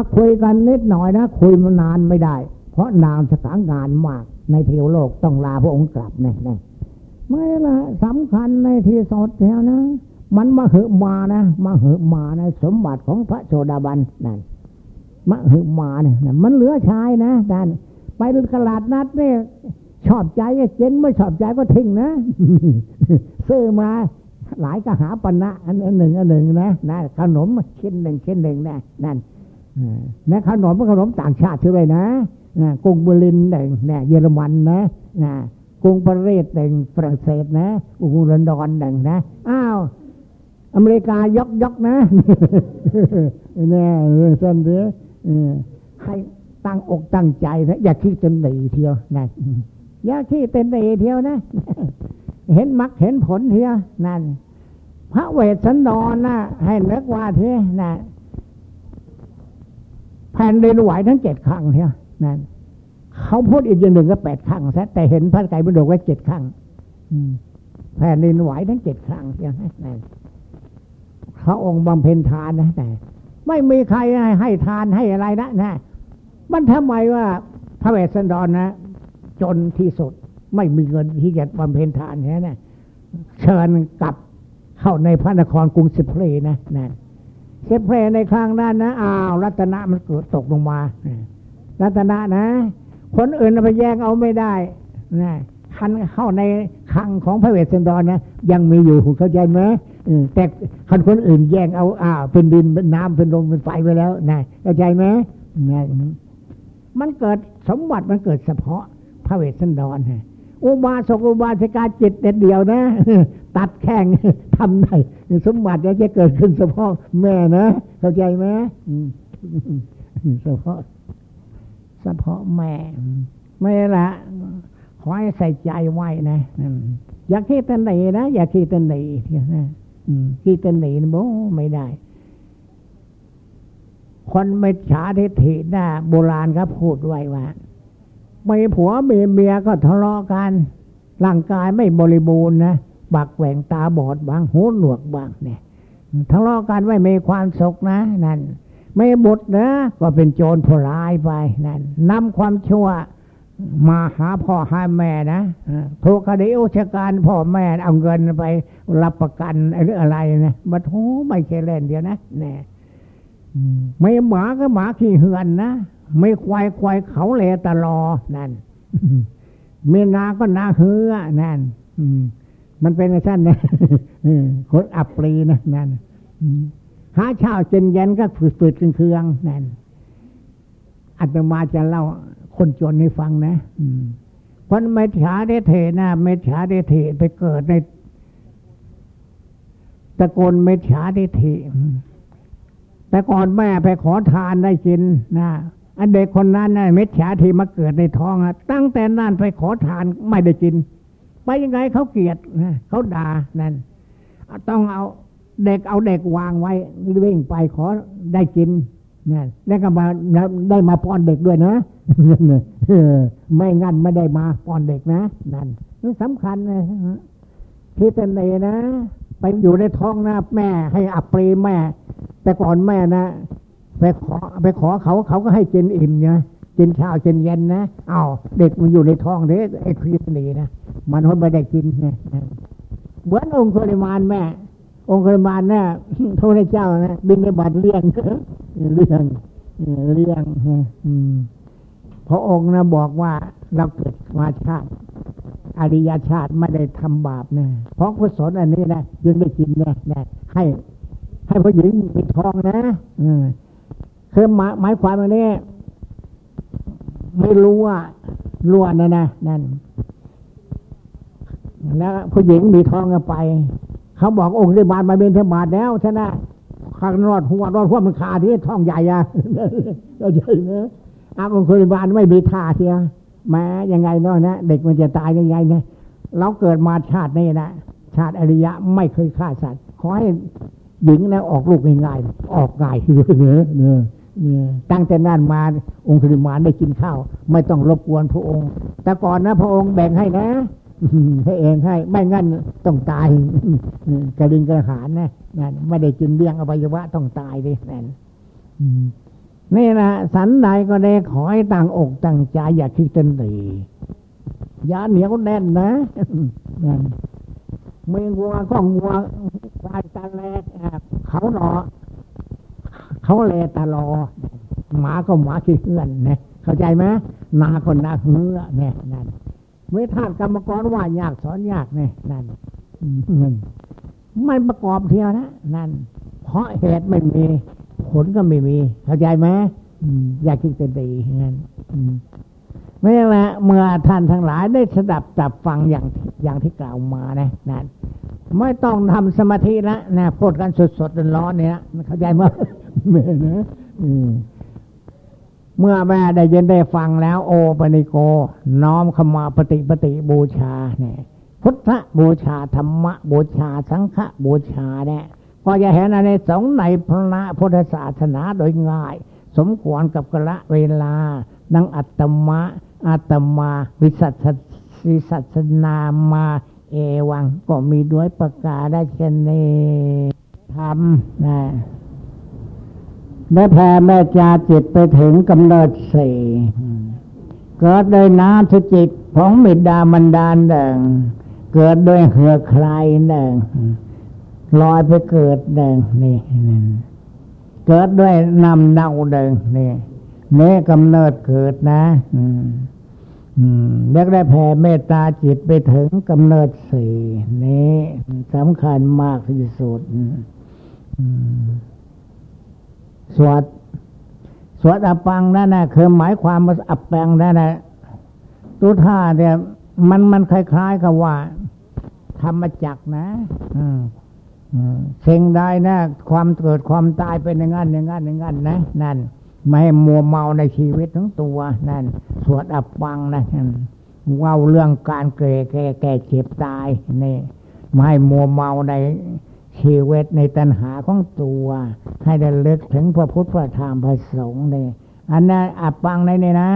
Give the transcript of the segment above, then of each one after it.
ถ้าคุยกันนิดหน่อยนะ คุยมานานไม่ได้ เพราะนานสถานงานมาก ในเทวโลกต้องลาพระองค์กลับแน่ๆไม่ละสำคัญในที่สดแถวนะ มันมาเหอะมานะมาเหอะมาในสมบัติของพระโสดาบันนั่นมาเหอะมาเนี่ยมันเหลือชายนะนั่นไปตลาดนัดเนี่ยชอบใจเจนไม่ชอบใจก็ทิ้งนะซื้อมาหลายก็หาปันะอันหนึ่งอันหนึ่งนะนะขนมชิ้นหนึ่งชิ้นหนึ่งนะนั่น นะขนมเป็นขนมต่างชาติใช่ไหมนะนะกรุงเบอร์ลินหนึ่งนะเยอรมันนะนะกรุงปารีสหนึ่งฝรั่งเศสนะกรุงลอนดอนหนึ่งนะอ้าวอเมริกายกยกนะเนี่ยสั้นเดียให้ตั้งอกตั้งใจนะอย่าคิดจนหนีเที่ยวนะอย่าคิดเต็นหนีเที่ยวนะ เห็นมรรคเห็นผลเทียนั่นพระเวสสันดรนะให้เลิกว่าเทียนั่น แผ่นดินไหวทั้งเจ็ดครั้งเทียนั่นเขาพูดอีกอย่างหนึ่งก็แปดครั้งซะแต่เห็นพระไก่บรรดกไว้เจ็ดครั้งแผ่นดินไหวทั้งเจ็ดครั้งเทียนั่นเขาองค์บำเพ็ญทานนะแต่ ไม่มีใครให้ทานให้อะไรนะนะมันทำไมว่าพระเวสสันดรนะ จนที่สุดไม่มีเงินที่จะบำเพ็ญทานแค่นะเชิญกลับเข้าในพระนครกรุงสิเพลนะนั่น สิเพลในครั้งนั้นนะอ้าวรัตนะมันเกิดตกลงมา รัตนะนะ คนอื่นไปแย่งเอาไม่ได้นะคันเข้าในคังของพระเวสสันดรนะยังมีอยู่เข้าใจไหมแต่คันคนอื่นแย่งเอาอ้าวเป็นดินเป็นน้ำเป็นลมเป็นไฟไปแล้วนะเข้าใจไหมนะมันเกิดสมบัติมันเกิดเฉพาะพระเวสสันดรฮะ อุบาสกอุบาสิกาจิตเด็ดเดียวนะ ตัดแข้งทำได้สมบัติจะเกิดขึ้นเฉพาะแม่นะ เข้าใจไหมเฉพาะเฉพาะแม่ ไม่ละขอให้ใส่ใจไว้นะอย่าคิดตันหนีนะอย่าคิดตันหนีเทียนะคิดตันหนีโบไม่ได้ คนไม่ฉาทิฐินะโบราณครับพูดไว้ว่า มีผัวมีเมียก็ทะเลาะกัน ร่างกายไม่บริบูรณ์นะบักแหว่งตาบอดบางหูหนวกบางเนี่ยทะเลาะกันไม่มีความสุขนะนั่นไม่บุตรนะ ก็เป็นโจรผู้ร้ายไปนั่นนำความชั่วมาหาพ่อหาแม่นะถูกคดีอุชการพ่อแม่เอาเงินไปรับประกันหรืออะไรนะบัดโหไม่เคเล่นเดียวนะแน่ไม่หมาก็หมาขี้เหือนนะ ไม่ควายควายเขาเลตลอนั่นมีนาก็นาเฮือนั่นมันเป็นชั้นนะคนอับปรีนะนั่นหาเช้าเจนเย็นก็ฝืดๆเครื่องนั่นอาตมาจะเล่าคนจนให้ฟังนะคนเมฉาเดเทนะเมฉาเดเทไปเกิดในตะโกนเมฉาเดเทแต่ก่อนแม่ไปขอทานได้กินนะ อันเด็กคนนั้นนะเม็ดฉาทีมาเกิดในท้องนะตั้งแต่นั้นไปขอทานไม่ได้กิน ไปยังไงเขาเกลียดนะเขาด่านั่นต้องเอาเด็กเอาเด็กวางไว้วิ่งไปขอได้กินนั่นแล้วก็มาได้มาป้อนเด็กด้วยนะไม่งั้นไม่ได้มาป้อนเด็กนะนั่นนี่สำคัญนะที่เป็นเนนะ ไปอยู่ในท้องนะแม่ให้อับปรีแม่ แต่ก่อนแม่นะ ไปขอไปขอเขาเขาก็ให้กินอิ่มเนี่ยกินเช้ากินเย็นนะอ้าวเด็กมันอยู่ในท้องเด็กไอ้ครีสนีนะมันไม่ได้กินนะเหมือนองค์คริมานแม่ องค์คริมานเนี่ยพระเจ้านะบินในบัตรเลี้ยงเลี้ยงเลี้ยงพระองค์นะบอกว่าเราเกิดมาชาติอริยชาติไม่ได้ทำบาปนะเพราะกุศลอันนี้นะยังได้กินนะนะให้ให้ผู้หญิงมีทองนะ อื คือหมายความว่านี้ไม่รู้ว่าล้วนนะนะนั่นแล้วผู้หญิงมีทองกันไป เขาบอกองค์ได้บาทมาเป็นเทบาทแล้วชนะข้างรอดหัวรอดหัวมันขาที่ท้องใหญ่อะเราใจไหมอาองค์คบาลไม่มีท่าเทียแม้ยังไงเนาะนะเด็กมันจะตายยังไงเนี่ยเราเกิดมาชาตินี้นะชาติอริยะไม่เคยฆ่าสัตว์ขอให้หญิงนะออกลูกง่ายๆออกง่ายเลยเนอ ตั้งแต่นั้นมาองค์สุริมานได้กินข้าว ไม่ต้องรบกวนพระองค์ แต่ก่อนนะพระองค์แบ่งให้นะให้เองให้ไม่งั้นต้องตายกระดิงกระหานนะนั่นไม่ได้กินเลี้ยงอวัยวะต้องตายเลยนั่นนี่นะสันใดก็ได้ขอให้ต่างอกต่างใจอย่าคิดตันดีอย่าเหนียวแน่นนะนั่นมีงัวก็งัวควายตาแลเขาหนอ เขาแลตลอหมาก็หมาขี้เหื่อนเนี่ยเข้าใจไหมนาคนนาเหื่อเนี่ยนั่นเมื่อท่านกรรมกรว่ายากสอนยากเนี่ยนั่นนั่นประกอบเทียวนะนั่น เพราะเหตุไม่มี ผลก็ไม่มี เข้าใจไหมอยากคิดจะดีงั้นไม่ใช่ละเมื่อท่านทั้งหลายได้สดับจับฟังอย่างอย่างที่กล่าวมานะนั่นไม่ต้องทำสมาธิละนะพูดกันสดๆร้อนๆเนี่ยเข้าใจไหม แม่นะเมื่อแม่ได้ยินได้ฟังแล้ว โอปนิโก น้อมเข้ามาปฏิปฏิบูชาเนี่ย พุทธบูชาธรรมบูชา สังฆบูชาเนี่ยก็จะเห็นในสงในพระพุทธศาสนาโดยง่าย สมควรกับกระเวลา ดังอัตมะอัตมาวิสัชสิสัชนามา เอวังก็มีด้วยประกาศได้เช่นนี้ทำนะ ได้แผ่แม่จาจิตไปถึงกำเนิดสี่เกิดโดยน้ำทุจิตของมิดามันดานเดิงเกิดโดยเหือใครเดิงลอยไปเกิดเดิงนี่เกิดด้วยนำเนาเดิงนี่เมื่กำเนิดเกิดนะเด็กได้แผ่เมตตาจิตไปถึงกำเนิดสี่นี้สำคัญมากที่สุด สวด สวดอับปังนั่นนะคือหมายความว่าอับแปงนั่นนะตุท่าเนี่ย มันมันคล้ายๆกับว่าธรรมจักนะสิ่งใดนะ ความเกิดความตายเป็นอย่างนั้นอย่างนั้นอย่างนั้นนะนั่นไม่ให้มัวเมาในชีวิตทั้งตัวนั่น สวดอับปังนะว่าเรื่องการเก่แก่แก่เจ็บตายนี่ไม่ให้มัวเมาใน ชีวิตในตัณหาของตัว ให้ได้เลึกถึงพระพุทธพระธรรมพระสงฆ์เนี่ยอันนั้นอับปังในนี่นะ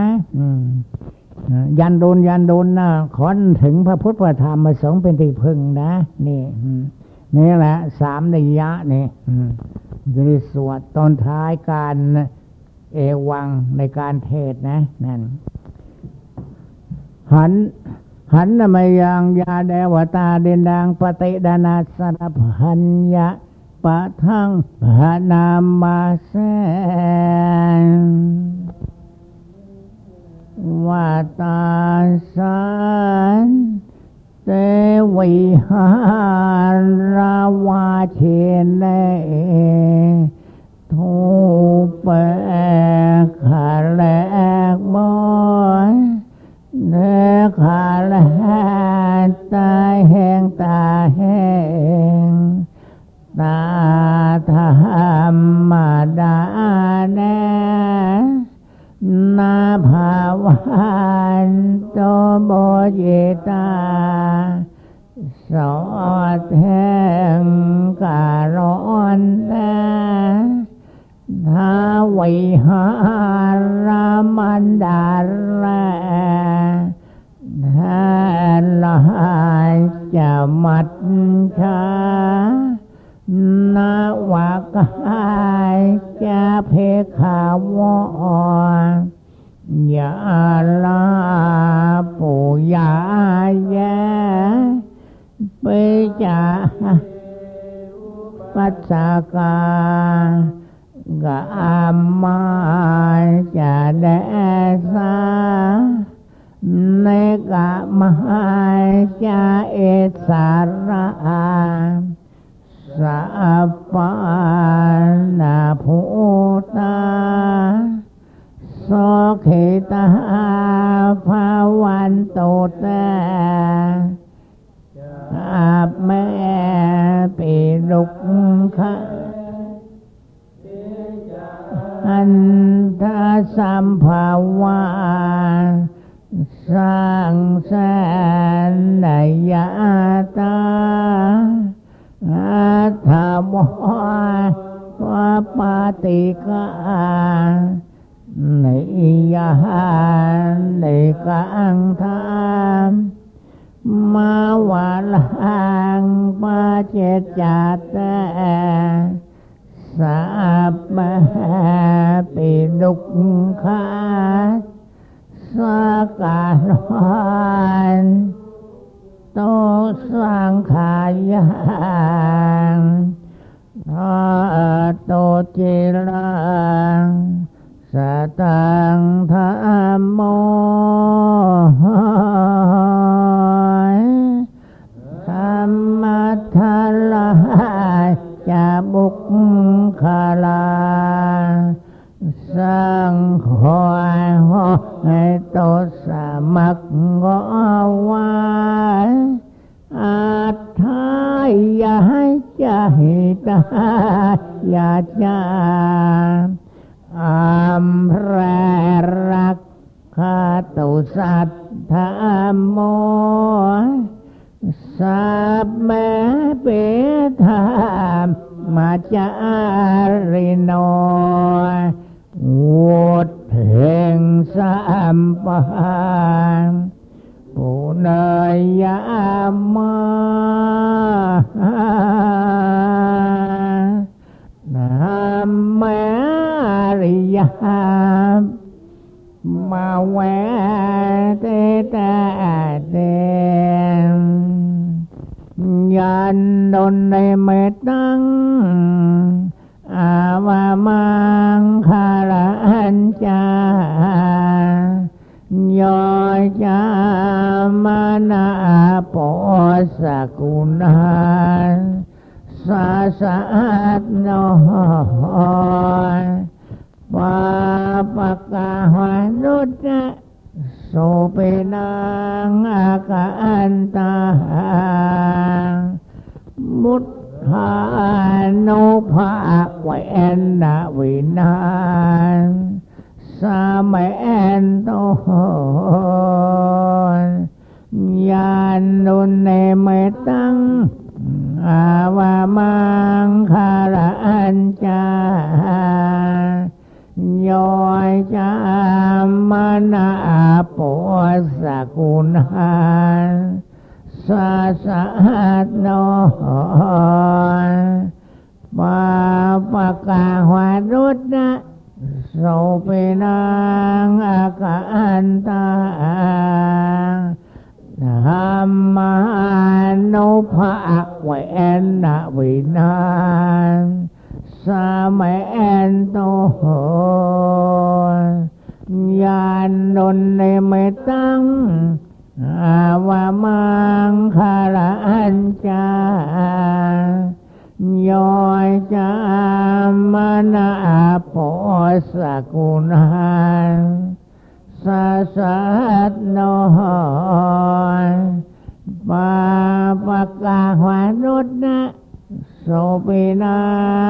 ยันโดนยันโดนนะขอนถึงพระพุทธพระธรรมพระสงฆ์เป็นที่พึ่งนะ นี่นี่แหละสามนิยะนี่จะสวดตอนท้ายการเอวังในการเทศนะนั่นหัน หันนมยังยาเดวตาเดนดังปฏิดานาสรพันยะปะทังหานามาเสนวาตาสันเตวิหาราวาเชนเกากะอามาจะเดสาในกะมาจะเอสาระสัพพานาภูตาสเขตาภาวันโตตาอาบแม่ปิลุกขะ อันทาสัมภาวาสร้างแสนในยาตาอาธรรม จาริโนวุฒเพ่งสัมปานปุเนยามานาเมริยามาแวเตตา ยันดนในเมตังอาวามังคารันจายอยจามานาปสกุณาสาสะนอยปาปะกาหานุตะโสเปนังอากาอันตา มุทหานุภาเวนนาวินา อยจามนาปอสกุณาสาสัตโนปาปะกาหวานุตนะโสปินั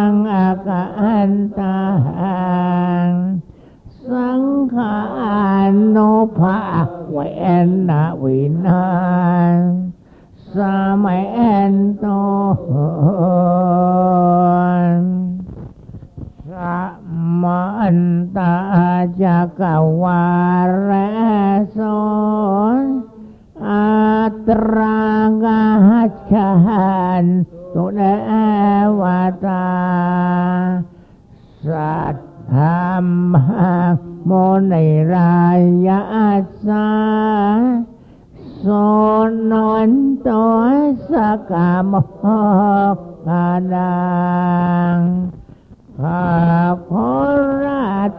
งอากาอันตาสังขารโนภาเวนนาวินานสมัยเอนโต jaka warason atranga hajahan tune wata sat mone raya asa sonon to kadang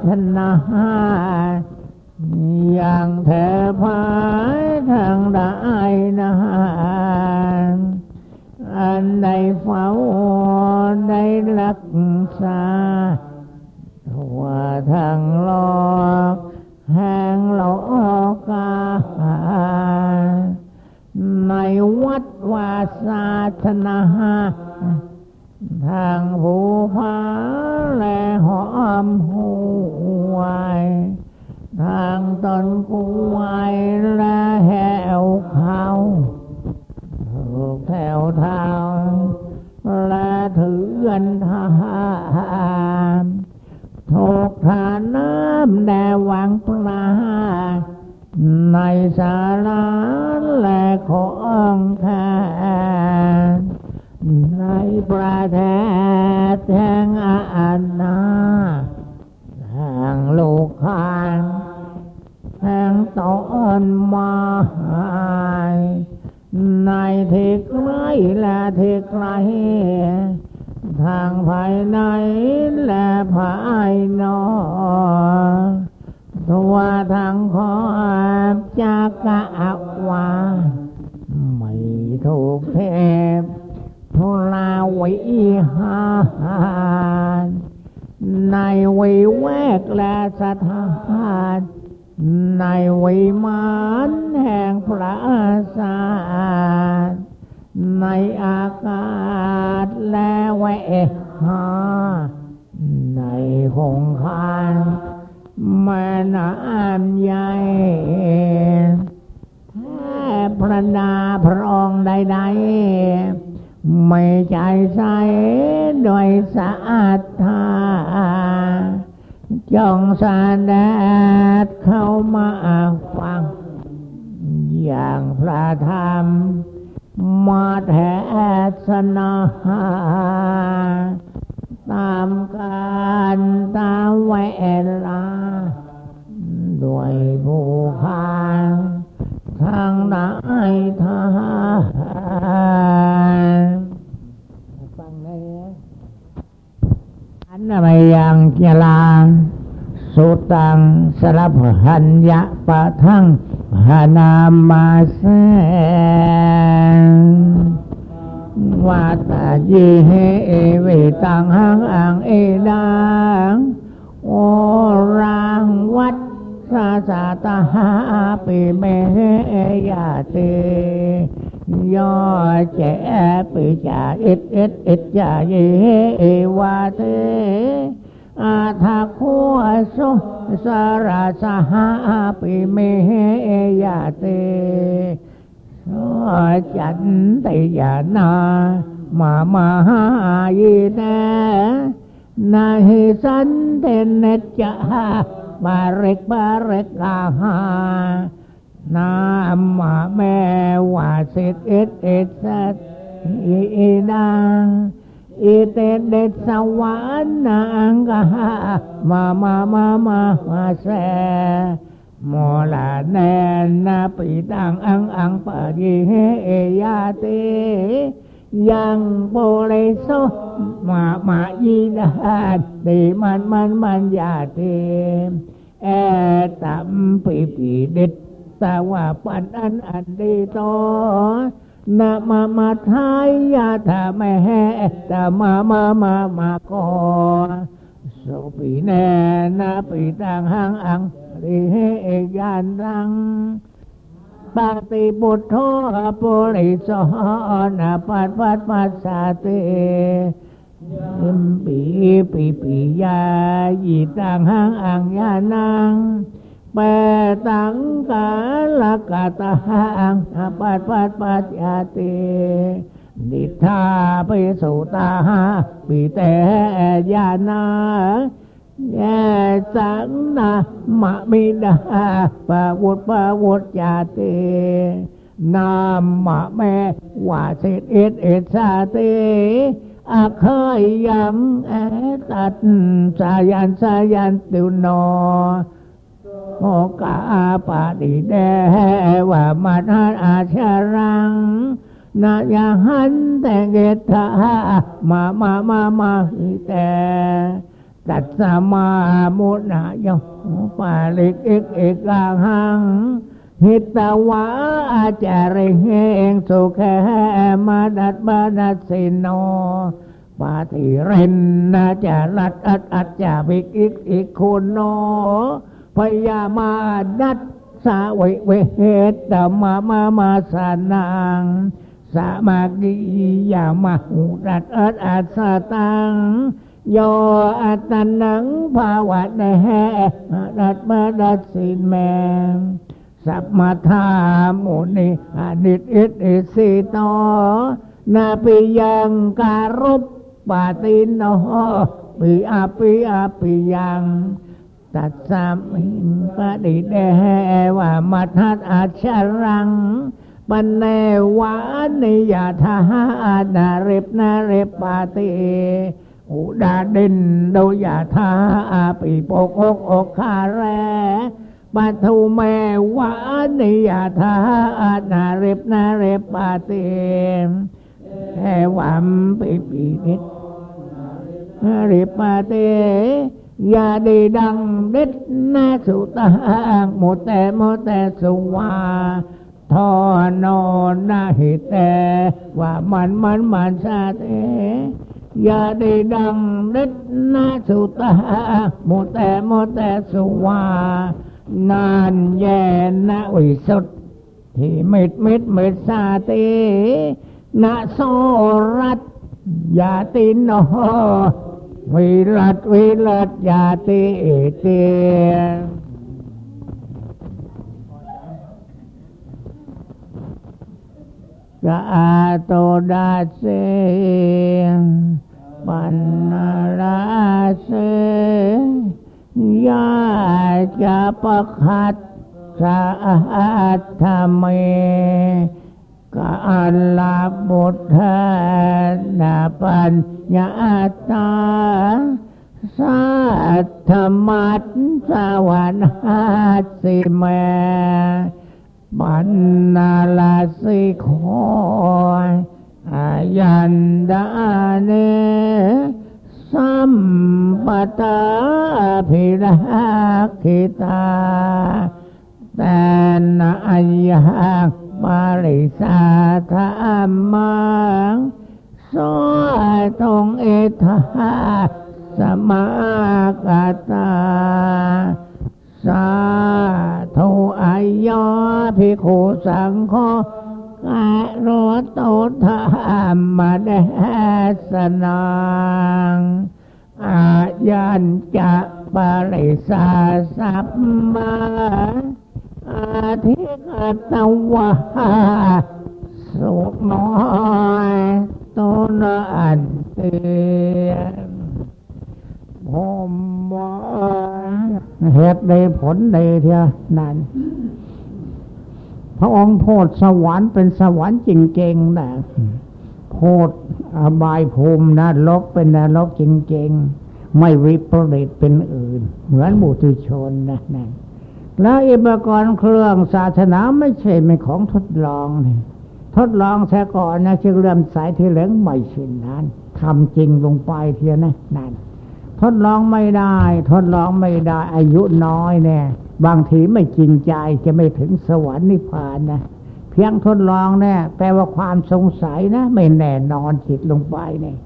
ชนาอย่างเธอพายทางได้นาอันใดเฝ้าได้รักษาว่าทางโลกแห่งโลกาในวัดวาศาสนาทางภูผา แลหอมหวย ทางตนกวยและแหวเขาถูกแถวทางและถือเงินทหารถูกทานน้ำแดวังปลาในสารา ประเทศแห่งอา ใจใสโดยสะอาดทาจงสาดดเข้ามาฟัง อย่างพระธรรมมาแทศนาตามการตามเวลาด้วยผู้คานทางไหนทางฟังได้อั นอะไรยังเจลา สุตังสลับหันยะปะทั้งหานามาเสวัตจีเฮเอเวตังหังอังเอดังโอรังวัดสาสาตาหาปิเมยาเต ยอเจปิจาอิดอิดอิดจาเยเอวาเตอาทาโคสุสาราสหาปิเมยาเตจันติยานามามาหายีนนาหิสันเตเนจะบาริกบาริกาหา นามาแม่วาสิตเอตเอตสัตอีดังอิเตเดสวรรค์นังกะมามามามามาเสโมลาเนนาปิตั งอังอังปะยิเฮเอยาเตยังโปเลโซมามายีดาติมันมันมันยาเตแตัมปิปิเด็ดตาว่าปันอันอันดีโตนามามาทายยาธาแม่แตามามามามาโกสุปีแนนาปิตังหังอังริเฮยานรังปฏิบุตโธปุริสอนาปัดปัดปัสสาเตอิมปีปีปียายิตังหังอังยานังเปตังกาลกาตาหังปัดปัดปัสยาเตนิทาปิสุตาปิเตยานาแยสังนามะมิดาปะวุตปะวุตจาเตนามมะแม่วาสิเอตเอตสาเตอาเคยยังแอตัดสายันสายันติวนอ โมกาปาดิเดว่ามัทอาชารังนายหันแต่เกตามามามามาหิแต่ตัดสมามุนายปาลิกเอกเอกาหัง หิตวะอาจารย์เฮงสุขแหมาดัดบาดัดสินโนปาติเรนนาจารัดอัดอัดจาบิกอีกอีกคนโน พยามาดัดสาวิเวเหตตมามามาสานังสามากิยามาหุดัดอัดอัสตังโยอัตนังภาวะเนหดัดมาดัดสินแมงสัพมาธามุนิอนิตอิตอิสิโตนาปิยังการุปปาติโนปิอาปิอาปิยัง ตัดสามิปดิเดว่ามัทัดอาชรังปันเนวานิยาทานาริปนาริปปาติอุดาดินโดยาทาอาปิปกอกอกคาแรปัทุเมวานิยาทานาเรปนาเรปปาเตแหวัมปิปินิดนาเรปปาเต ยาดีดังเด็ดนาสุตางโมแต่โมแต่สุวาทอนอนนาหิแต่ว่ามันมันมันชาเตอย่าได้ดัง เด็ดนาสุตาโมแต่โมแต่สุวานานแย่นะวิสุทที่มิดมิดมิดสาตินาโซรัตยาตินโนวิรัตวิรัตยาติเตกะอาโตดาเซปันนาราเสยาจะประคัดสาธเม กาลาบุตรนาปัญญาตาสัทธมัตสวรรคสิเมปันนาลาสิคอายันดาเนสัมปตาภิราคิตาแต่นาอัยยา ปาริสาธรรมังสอยตงเอธาสมากตา สาธุอายอภิกขุสังโฆกะโรโตธรรมเดสนังอายันจะปริสาสัพมา อาทิกตวะสุน้อยตนอันเตียผมว่าเหตุใดผลใดเทียนั่น พระองค์โพดสวรรค์เป็นสวรรค์จริงๆนะโพดอบายภูมินะลกเป็นนรกจริงๆ ไม่วิปริตเป็นอื่น เหมือนบุตุชนนะนั่น แล้วอุปกรณ์เครื่องศาสนาไม่ใช่เป็นของทดลองนี่ทดลองแท้ก่อนนะจึงเริ่มสายที่เหลืองไม่เช่นนั้นทำจริงลงไปเทียนะนั่นทดลองไม่ได้ ทดลองไม่ได้ อายุน้อยเนี่ยบางทีไม่จริงใจจะไม่ถึงสวรรค์นิพพานนะเพียงทดลองเนี่แปลว่าความสงสัยนะ ไม่แน่นอนจิตลงไปเนี่ย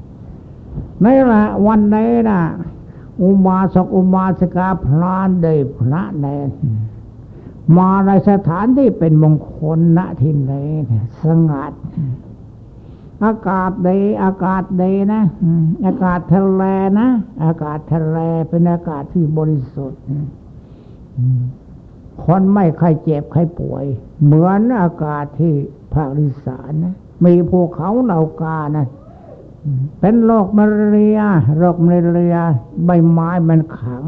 นี่ละวันนี้นะ อุมาสกอุมาสกาพลานได้พระแนนมาในสถานที่เป็นมงคลณที่ไหนสงัด อากาศดีอากาศดีนะ อากาศทะเลนะ อากาศทะเลเป็นอากาศที่บริสุทธิ์คนไม่ใครเจ็บใครป่วย เหมือนอากาศที่ภาคอีสานนะ มีภูเขาเหล่ากานะ เป็นโรคมาเรียโรคมาเรียใบไม้มันขัง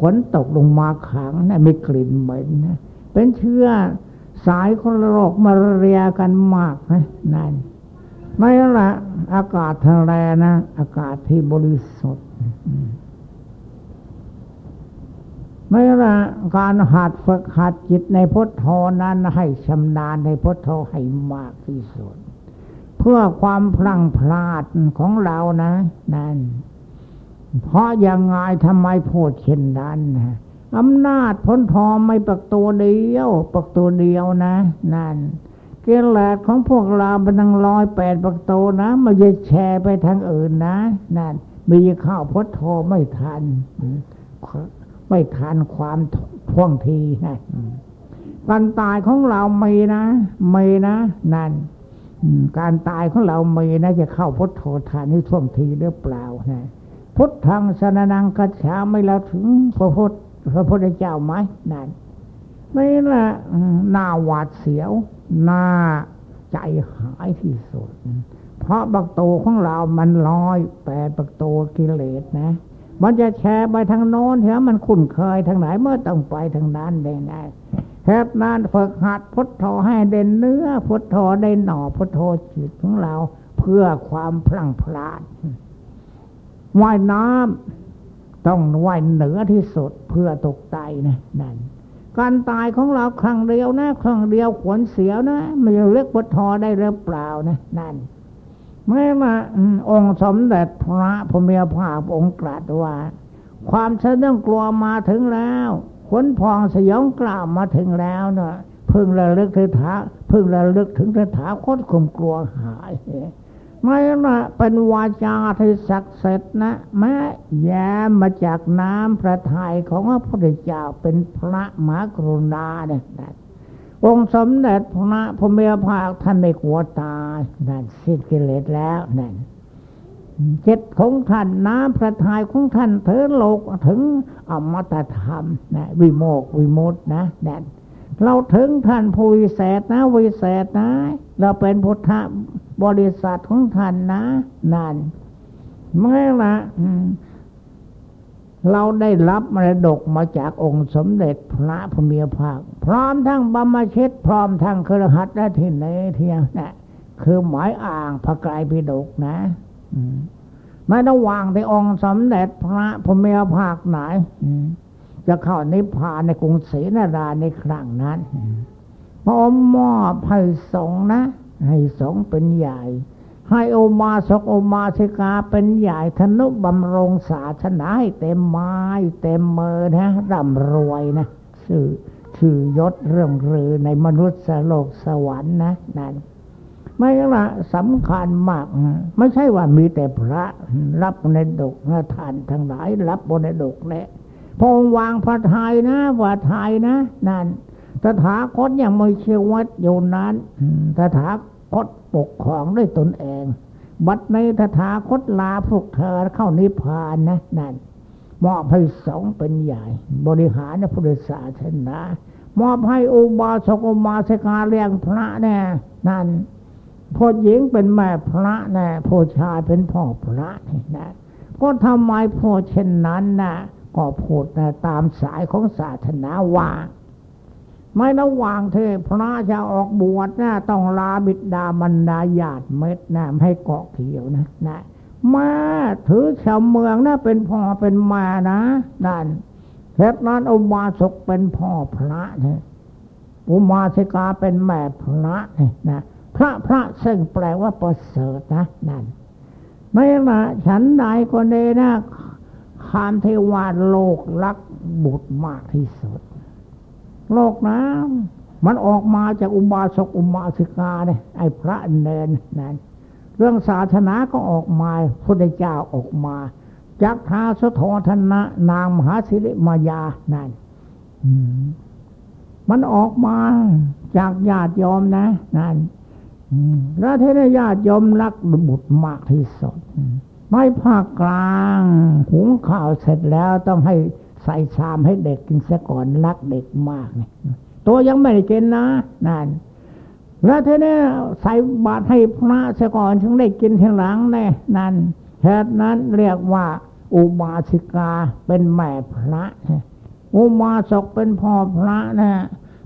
ฝนตกลงมาขังนะมีกลิ่นเหม็นนะเป็นเชื้อสายคนโรคมาเรียกันมากนะนั่นไม่ละอากาศทะเลนะ อากาศที่บริสุทธิ์ไม่ละการหัดฝึกหัดจิตในพุทโธนั้นให้ชำนาญในพุทโธให้มากที่สุด พื่อความพลังพลาดของเรานะนั่นเพราะยังไงทำไมพูดเช่นนั้นนะอำนาจพ้นทอไม่ปักตัวเดียว ปักตัวเดียวนะ นั่นเกลดของพวกเราเป็นตั้งร้อยแปดปักโตนะมาจะแชร์ไปทางอื่นนะ นั่นมีข้าวพดทอไม่ทัน ไม่ทันความท่วงทีนะการตายของเราไม่นะ ไม่นะ นั่น การตายของเรามีนะจะเข้าพุทโธทานให้ท่วงทีหรือเปล่านะพุทธังสนานังกัจฉาไม่เราถึงพระพุทธพระพุทธเจ้าไหมนั่นไม่ละหน้าหวาดเสียวหน้าใจหายที่สุด เพราะบักโตของเรามันลอยแปดบักโตกิเลสนะ มันจะแชร์ไปทางโน้นเถอะมันคุ้นเคยทางไหนเมื่อต้องไปทางนั้นได้ไง เหตุนั้นฝึกหัดพุทโธให้เด่นเนื้อพุทโธได้หน่อพุทโธจิตของเรา เพื่อความพลังพลาดว่ายน้ำต้องว่ายเหนือที่สุดเพื่อตกตายนะนั่นการตายของเราครั้งเดียวนะครั้งเดียวขวนเสียวนะมันจะเลือกพุทโธได้หรือเปล่านะนั่นเมื่อมาองค์สมเด็จพระพมีภาพองค์กราดว่า ความเสื่องกลัวมาถึงแล้ว ขนพองสยองกล่าวมาถึงแล้วเนาะพึ่งระลึกถึงถาพึ่งระลึกถึงถาคตคมกลัวหายไม่ละเป็นวาจาที่ศักดิ์สิทธิ์นะ แม้แย้มาจากน้ำพระทัยของพระพุทธเจ้าเป็นพระมหากรุณาเนี่ยองค์สมเด็จพระพุทธภาคท่านไม่กลัวตายนั่นสิ้นกิเลสแล้วนั่น เจ็ดของท่านน้ำพระทัยของท่านเถิดโลกถึงอมตะธรรมนะวิโมกวิมุตนะนั่นเราถึงท่านผู้วิเศษนะวิเศษนะ เราเป็นพุทธบริษัทของท่านนะนั่นเมื่อละเราได้รับมรดกมาจากองค์สมเด็จพระพุทธภาค พร้อมทั้งบัมมเชตพร้อมทั้งเครหัสและทินเนเทียนะคือหมายอ่างพระกายพิดกนะ ไม่ต้องวางในองค์สมเด็จพระพุทธภาคไหนจะเข้านิพพานในกรุงศรีนาราในครั้งนั้นพระองค์มอบให้สงนะ ให้สงเป็นใหญ่ ให้โอมาสกโอมาสิกาเป็นใหญ่ธนุบำรงศาสนาให้เต็มไม้เต็มมือนะร่ำรวยนะสื่อชื่อยศเรื่องรือในมนุษย์โลกสวรรค์นะนั่น ไม่ละสำคัญมาก ไม่ใช่ว่ามีแต่พระรับในดกทานทั้งหลายรับบนดกแหละพงวางพระทายนะว่าทายนะ นั่นตถาคตยังไม่เชื่อวัดอยู่นั้นตถาคตปกครองด้วยตนเอง บัดในตถาคตลาพวกเธอเข้านิพพานนะนั่นมอบให้สองเป็นใหญ่ บริหารพุทธศาสนามอบให้อุบาสกอุบาสิกาเลี้ยงพระแน่นั่น พ่อหญิงเป็นแม่พระแน่พ่อชายเป็นพ่อพระนะก็ทำไมพ่อเช่นนั้นนะก็พูดนะตามสายของศาสนาว่าไม่ระหว่างเทพระจะออกบวชนะต้องลาบิดามันดาญาติเม็ดนะให้เกาะเขียวนะนะมาถือชาวเมืองนะเป็นพ่อเป็นมานะนั่นเหตุนั้นอุมาสกเป็นพ่อพระนี่ยอุมาสิกาเป็นแม่พระนะ พระพระซึ่งแปลว่าประเสริฐนะนั่นไม่ละฉันใดก็เนนะคามเทวาโลกรักบุตรมากที่สุด โลกนะมันออกมาจากอุบาสกอุบาสิกาเนี่ยไอ้พระเนนนั่นเรื่องศาสนาก็ออกมาพระเจ้าออกมาจักทาสโทธนะนางมหาสิริมายานั่นมันออกมาจากญาติยอมนะนั่น แล้วที่ได้ญาติยมรักบุตรมากที่สุดไม่ภาคกลางหุงข้าวเสร็จแล้วต้องให้ใส่ชามให้เด็กกินเสียก่อนรักเด็กมากเนี่ยตัวยังไม่ได้กินนะนั่นแล้วทีนี้ใส่บาตรให้พระเสียก่อนถึงได้กินทีหลังแน่นั่นเหตุนั้นเรียกว่าอุบาสิกาเป็นแม่พระ อุบาสกเป็นพ่อพระนะ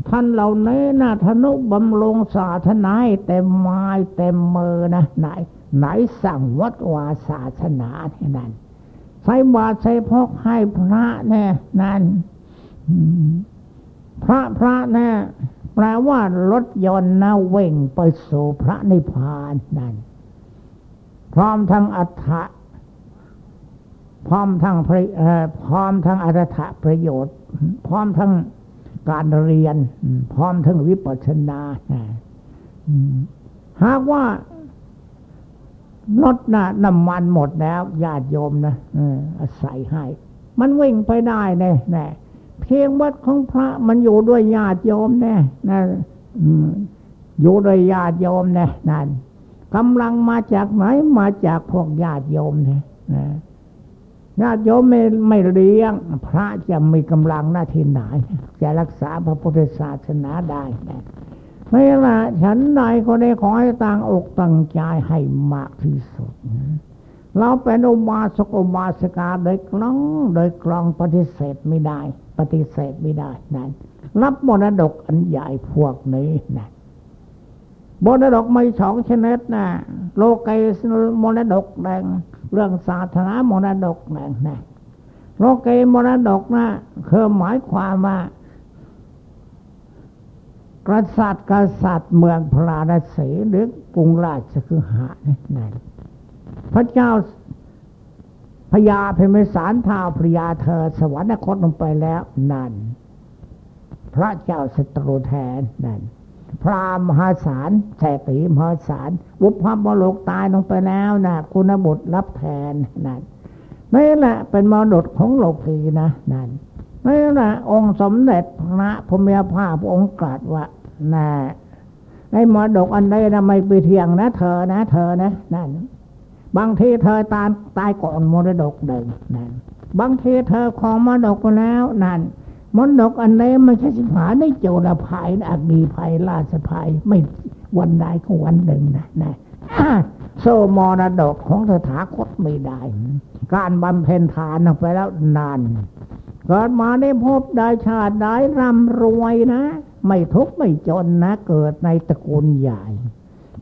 ท่านเหล่านี้นะธนุบำรงศาสนาเต็มไม้เต็มมือนะไหน ไหนสั่งวัดวาศาสนาที่นั่นใส่บาตรใส่พกให้พระเนี่ยนั่นพระพระเนี่ยแปลว่ารถยนต์นะเว่งไปสู่พระนิพพานนั่นพร้อมทั้งอัฏฐะพร้อมทั้งพร้อมทั้งอัฏฐะประโยชน์ พร้อมทั้ง การเรียน พร้อมทั้งวิปัสสนาหากว่ารถนะน้ำมันหมดแล้วญาติโยมนะอาศัยให้ มันวิ่งไปได้แน่แน่เพียงวัดของพระมันอยู่ด้วยญาติโยมแน่นะอยู่ด้วยญาติโยมแน่นั่นกำลังมาจากไหนมาจากพวกญาติโยมเนี่ย ญาติโยมไม่ไม่เลี้ยง พระจะมีกำลังหน้าที่ไหนจะรักษาพระพุทธศาสนาได้ไม่ละฉันใดก็ได้ขอให้ต่างอกตั้งใจให้มากที่สุด เราเป็นอุบาสกอุบาสกาโดยกล้องโดยกลองปฏิเสธไม่ได้ ปฏิเสธไม่ได้นั่นรับมรดกอันใหญ่พวกนี้นะมรดกไม่สองชนิดนะโลกไกมรดกแดง เรื่องศาสนามรดกแดงนะโลกไกมรดกนะคือหมายความว่ากษัตริย์กษัตริย์เมืองพราณสีหรือกรุงราชคือหานั่นพระเจ้าพญาพิมสารท้าพระยาเธอสวรรคตลงไปแล้วนั่น พระเจ้าสตรูแทนนั่น พรามหาศาลเศรษฐีมหาศาลบุพมรกตายลงไปแล้วนะคุณบุตรรับแทนนั่นนี่แหละเป็นมรดกของโลกีนะนั่นนี่แหละองค์สมเด็จพระพุทธภาพระองค์กลัดว่านะไอ้มรดกอันใดนะไม่ไปเที่ยงนะเธอนะ เธอนะนั่นบางทีเธอตายตายก่อนมรดกเดิมนั่นบางทีเธอของมรดกไปแล้วนั่น มรดกอันนี้ไม่ใช่สิหาได้โจรภัยอักนีภัยราชภัยไม่วันใดก็วันหนึ่งนะนะโซมรดกของสถาคตไม่ได้ การบำเพ็ญทานไปแล้วนานเกิดมาได้พบได้ชาติได้ร่ำรวยนะ ไม่ทุกข์ไม่จนนะ เกิดในตระกูลใหญ่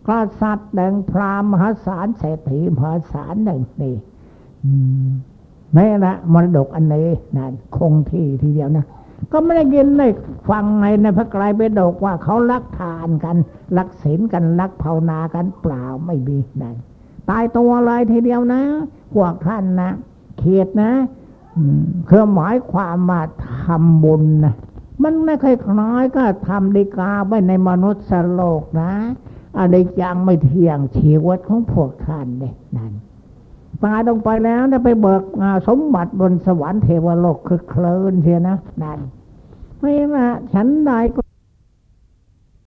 กษัตริย์หนึ่งพราหมณ์มหาศาลเศรษฐีมหาศาลหนึ่งนี่อืมนี่นะมรดกอันนี้นั่นคงที่ทีเดียวนะ ก็ไม่ได้ยินได้ฟังในในพระไตรปิฎกว่าเขารักทานกัน รักศีลกันรักภาวนากันเปล่าไม่มีนั่นตายตัวเลยทีเดียวนะพวกท่านนะเขียดนะคือหมายความมาทำบุญนะมันไม่เคยคล้ายก็ทำดีกาไว้ในมนุษย์โลกนะอะไรยังไม่เที่ยงชีวิตของพวกท่านเนี่ยนั่น ตายลงไปแล้วเนี่ยไปเบิกอาสมบัติบนสวรรค์เทวโลกคือเคลินเทียนะนั่นไม่ละฉันใดก็